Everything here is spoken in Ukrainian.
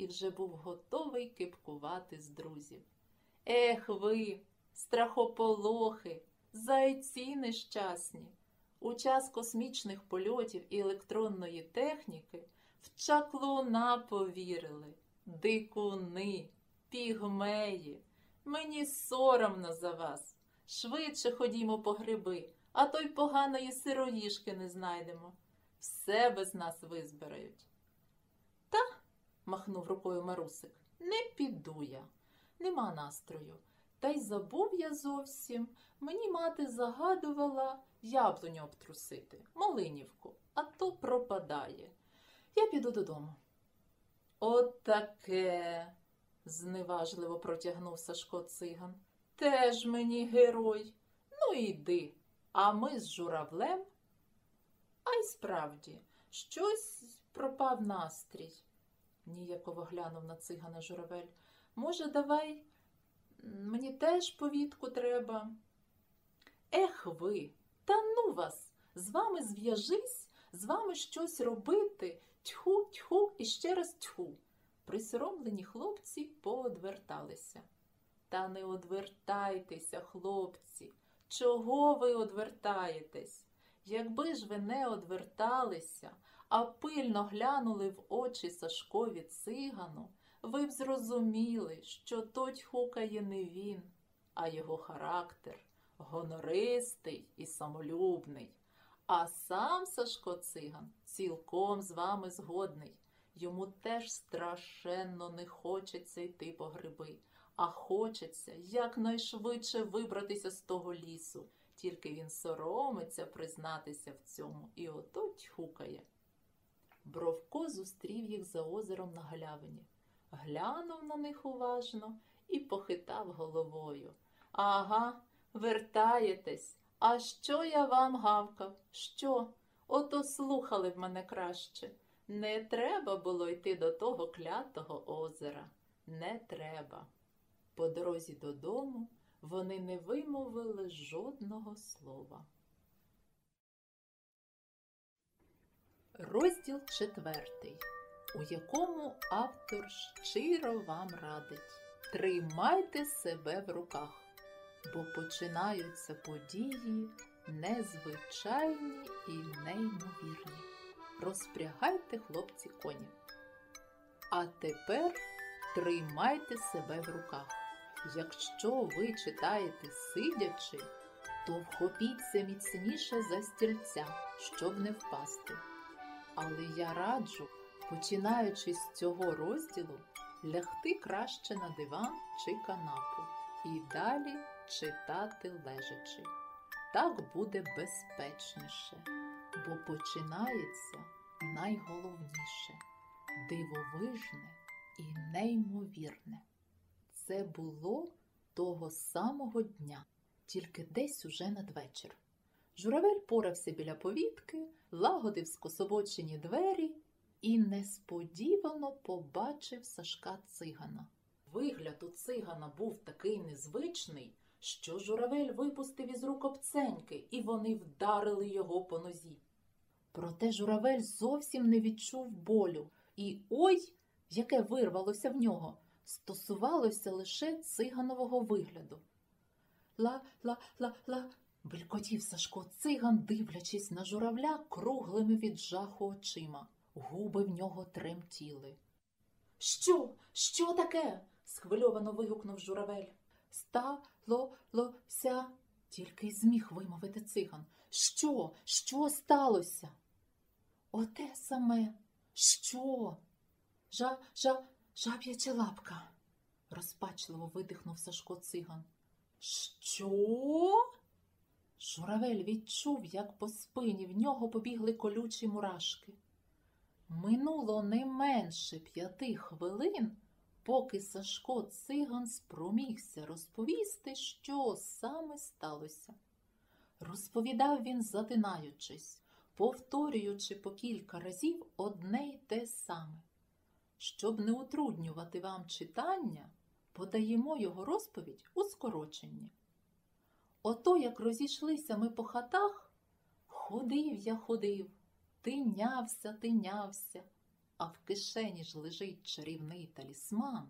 і вже був готовий кипкувати з друзів. Ех ви, страхополохи, зайці нещасні! У час космічних польотів і електронної техніки в чаклуна повірили, дикуни, пігмеї. Мені соромно за вас. Швидше ходімо по гриби, а то й поганої сироїшки не знайдемо. Все без нас визбирають. Махнув рукою Марусик, не піду я. Нема настрою. Та й забув я зовсім. Мені мати загадувала яблуню обтрусити, Малинівку, а то пропадає. Я піду додому. От зневажливо протягнув Сашко циган. Теж мені герой. Ну йди, а ми з журавлем. А й справді, щось пропав настрій, ніяково глянув на цигана журавель. Може, давай мені теж повітку треба. Ех ви, та ну вас, з вами зв'яжись, з вами щось робити. Тьху, тьху і ще раз тьху. Присоромлені хлопці поодверталися. Та не одвертайтеся, хлопці. Чого ви одвертаєтесь? Якби ж ви не одверталися, а пильно глянули в очі Сашкові цигану, ви б зрозуміли, що то тьхукає не він, а його характер гонористий і самолюбний. А сам Сашко циган цілком з вами згодний. Йому теж страшенно не хочеться йти по гриби, а хочеться якнайшвидше вибратися з того лісу. Тільки він соромиться признатися в цьому і ото тьхукає. Бровко зустрів їх за озером на галявині, глянув на них уважно і похитав головою. Ага, вертаєтесь. А що я вам гавкав? Що? Ото слухали б мене краще. Не треба було йти до того клятого озера. Не треба. По дорозі додому вони не вимовили жодного слова. Розділ четвертий, у якому автор щиро вам радить Тримайте себе в руках, бо починаються події незвичайні і неймовірні. Розпрягайте, хлопці, коні. А тепер тримайте себе в руках. Якщо ви читаєте сидячи, то вхопіться міцніше за стільця, щоб не впасти. Але я раджу, починаючи з цього розділу, лягти краще на диван чи канапу і далі читати лежачи. Так буде безпечніше, бо починається найголовніше дивовижне і неймовірне. Це було того самого дня, тільки десь уже надвечір. Журавель порався біля повітки, лагодив скособочені двері і несподівано побачив Сашка цигана. Вигляд у цигана був такий незвичний, що журавель випустив із рук обценьки, і вони вдарили його по нозі. Проте журавель зовсім не відчув болю, і ой, яке вирвалося в нього, стосувалося лише циганового вигляду. Ла-ла-ла-ла, белькотів Сашко циган, дивлячись на журавля круглими від жаху очима. Губи в нього тремтіли. Що? Що таке? схвильовано вигукнув журавель. Сталося, тільки й зміг вимовити циган. Що? Що сталося? Оте саме. Що? Жа, жа, жаб'яча лапка, розпачливо видихнув Сашко циган. Що? Журавель відчув, як по спині в нього побігли колючі мурашки. Минуло не менше п'яти хвилин, поки Сашко циган спромігся розповісти, що саме сталося. Розповідав він, затинаючись, повторюючи по кілька разів одне й те саме. Щоб не утруднювати вам читання, подаємо його розповідь у скороченні. Ото, як розійшлися ми по хатах, ходив я ходив, тинявся, тинявся, а в кишені ж лежить чарівний талісман,